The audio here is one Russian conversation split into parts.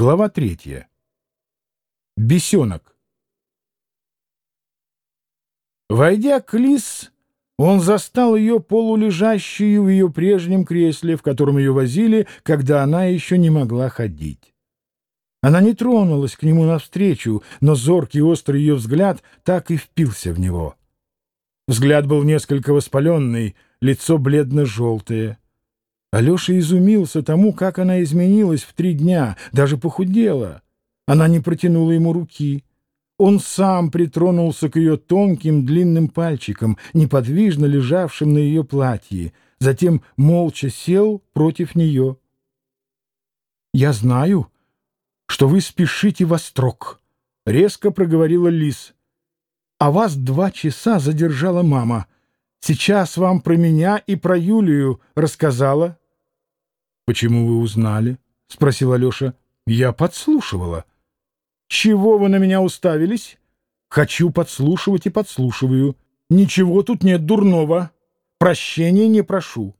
Глава третья. Бесенок. Войдя к Лис, он застал ее полулежащую в ее прежнем кресле, в котором ее возили, когда она еще не могла ходить. Она не тронулась к нему навстречу, но зоркий острый ее взгляд так и впился в него. Взгляд был несколько воспаленный, лицо бледно-желтое. Алеша изумился тому, как она изменилась в три дня, даже похудела. Она не протянула ему руки. Он сам притронулся к ее тонким длинным пальчикам, неподвижно лежавшим на ее платье, затем молча сел против нее. «Я знаю, что вы спешите во строк», — резко проговорила Лис. «А вас два часа задержала мама. Сейчас вам про меня и про Юлию рассказала». «Почему вы узнали?» — спросил Алеша. «Я подслушивала». «Чего вы на меня уставились?» «Хочу подслушивать и подслушиваю. Ничего тут нет дурного. Прощения не прошу».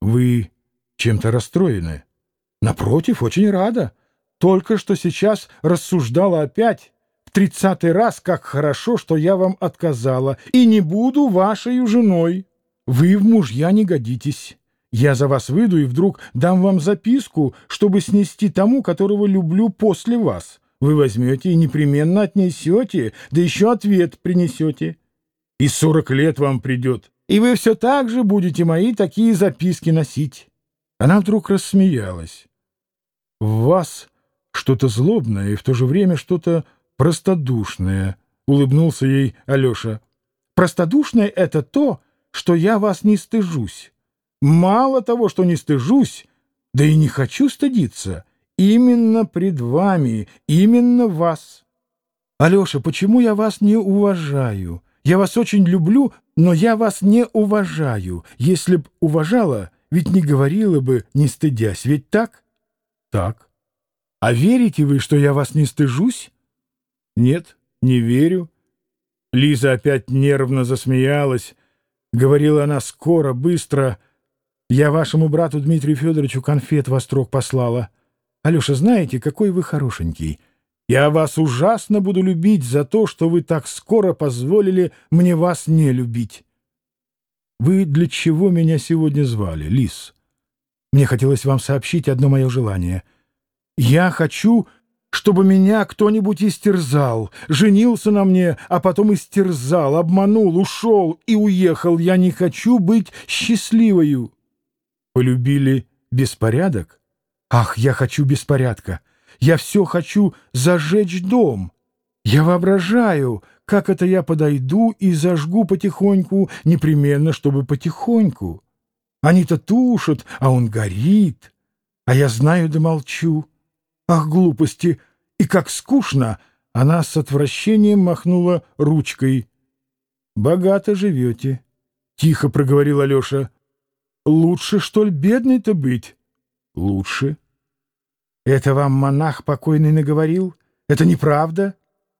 «Вы чем-то расстроены?» «Напротив, очень рада. Только что сейчас рассуждала опять, тридцатый раз, как хорошо, что я вам отказала, и не буду вашей женой. Вы в мужья не годитесь». Я за вас выйду и вдруг дам вам записку, чтобы снести тому, которого люблю после вас. Вы возьмете и непременно отнесете, да еще ответ принесете. И сорок лет вам придет, и вы все так же будете мои такие записки носить. Она вдруг рассмеялась. В вас что-то злобное и в то же время что-то простодушное, — улыбнулся ей Алеша. Простодушное — это то, что я вас не стыжусь. Мало того, что не стыжусь, да и не хочу стыдиться. Именно пред вами, именно вас. Алеша, почему я вас не уважаю? Я вас очень люблю, но я вас не уважаю. Если б уважала, ведь не говорила бы, не стыдясь, ведь так? Так. А верите вы, что я вас не стыжусь? Нет, не верю. Лиза опять нервно засмеялась. Говорила она скоро, быстро, — я вашему брату Дмитрию Федоровичу конфет во строк послала. Алеша, знаете, какой вы хорошенький. Я вас ужасно буду любить за то, что вы так скоро позволили мне вас не любить. Вы для чего меня сегодня звали, Лис? Мне хотелось вам сообщить одно мое желание. Я хочу, чтобы меня кто-нибудь истерзал, женился на мне, а потом истерзал, обманул, ушел и уехал. Я не хочу быть счастливою. Полюбили беспорядок? Ах, я хочу беспорядка! Я все хочу зажечь дом! Я воображаю, как это я подойду и зажгу потихоньку, непременно, чтобы потихоньку. Они-то тушат, а он горит. А я знаю да молчу. Ах, глупости! И как скучно! Она с отвращением махнула ручкой. «Богато живете», — тихо проговорил Алеша. Лучше, что ли, бедный-то быть? Лучше. Это вам монах покойный наговорил? Это неправда?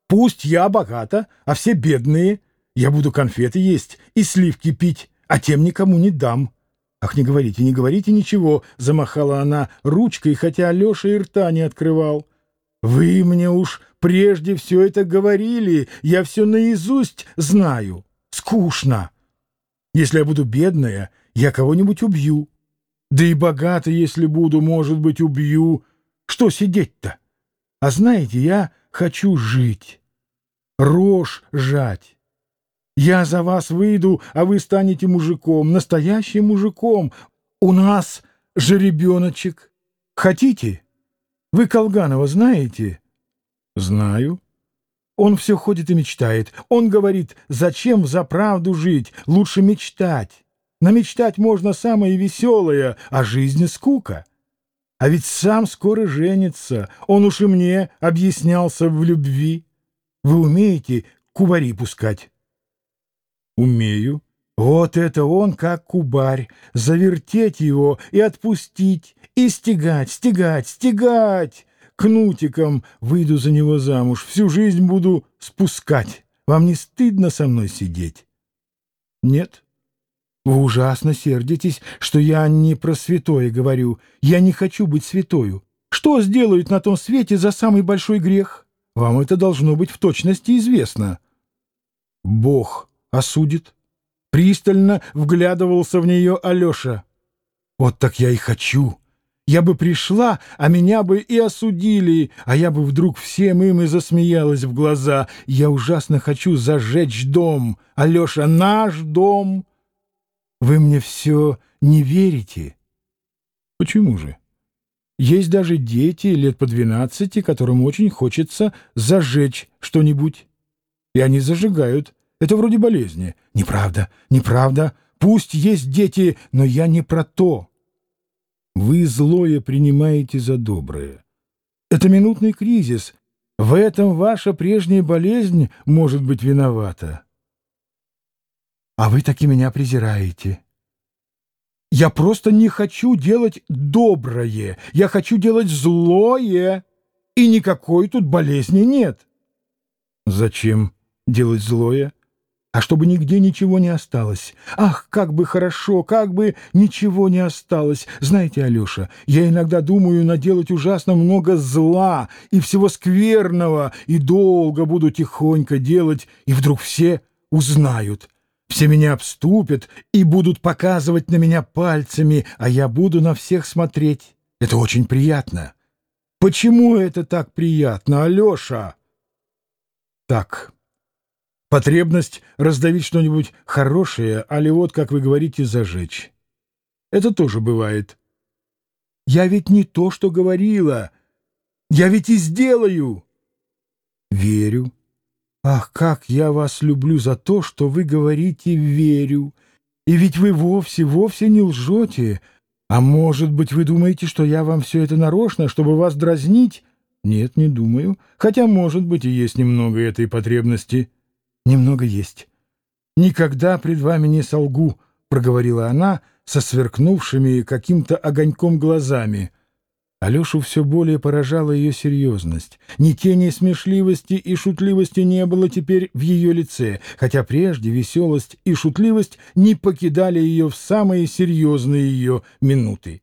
Пусть я богата, а все бедные. Я буду конфеты есть и сливки пить, а тем никому не дам. Ах, не говорите, не говорите ничего, замахала она ручкой, хотя Алеша и рта не открывал. Вы мне уж прежде все это говорили, я все наизусть знаю. Скучно. Если я буду бедная, я кого-нибудь убью. Да и богато, если буду, может быть, убью. Что сидеть-то? А знаете, я хочу жить, рожь жать. Я за вас выйду, а вы станете мужиком, настоящим мужиком. У нас же ребеночек. Хотите? Вы Колганова знаете? Знаю. Он все ходит и мечтает. Он говорит, зачем за правду жить, лучше мечтать. Намечтать можно самое веселое, а жизнь — скука. А ведь сам скоро женится, он уж и мне объяснялся в любви. Вы умеете кубари пускать? Умею. Вот это он, как кубарь, завертеть его и отпустить, и стегать, стегать, стегать. Кнутиком выйду за него замуж, всю жизнь буду спускать. Вам не стыдно со мной сидеть? Нет. Вы ужасно сердитесь, что я не про святое говорю. Я не хочу быть святою. Что сделают на том свете за самый большой грех? Вам это должно быть в точности известно. Бог осудит. Пристально вглядывался в нее Алеша. Вот так я и хочу. Я бы пришла, а меня бы и осудили, а я бы вдруг всем им и засмеялась в глаза. Я ужасно хочу зажечь дом. Алеша, наш дом. Вы мне все не верите? Почему же? Есть даже дети лет по двенадцати, которым очень хочется зажечь что-нибудь. И они зажигают. Это вроде болезни. Неправда, неправда. Пусть есть дети, но я не про то. Вы злое принимаете за доброе. Это минутный кризис. В этом ваша прежняя болезнь может быть виновата. А вы таки меня презираете. Я просто не хочу делать доброе, я хочу делать злое, и никакой тут болезни нет. Зачем делать злое? А чтобы нигде ничего не осталось. Ах, как бы хорошо, как бы ничего не осталось. Знаете, Алеша, я иногда думаю наделать ужасно много зла и всего скверного, и долго буду тихонько делать, и вдруг все узнают — все меня обступят и будут показывать на меня пальцами, а я буду на всех смотреть. Это очень приятно. Почему это так приятно, Алеша? Так. Потребность раздавить что-нибудь хорошее, али вот, как вы говорите, зажечь. Это тоже бывает. Я ведь не то, что говорила. Я ведь и сделаю. Верю. Ах, как я вас люблю за то, что вы говорите «верю». И ведь вы вовсе, вовсе не лжете. А может быть, вы думаете, что я вам все это нарочно, чтобы вас дразнить? Нет, не думаю. Хотя, может быть, и есть немного этой потребности. Немного есть. Никогда пред вами не солгу, — проговорила она со сверкнувшими каким-то огоньком глазами — Алешу все более поражала ее серьезность. Ни тени смешливости и шутливости не было теперь в ее лице, хотя прежде веселость и шутливость не покидали ее в самые серьезные ее минуты.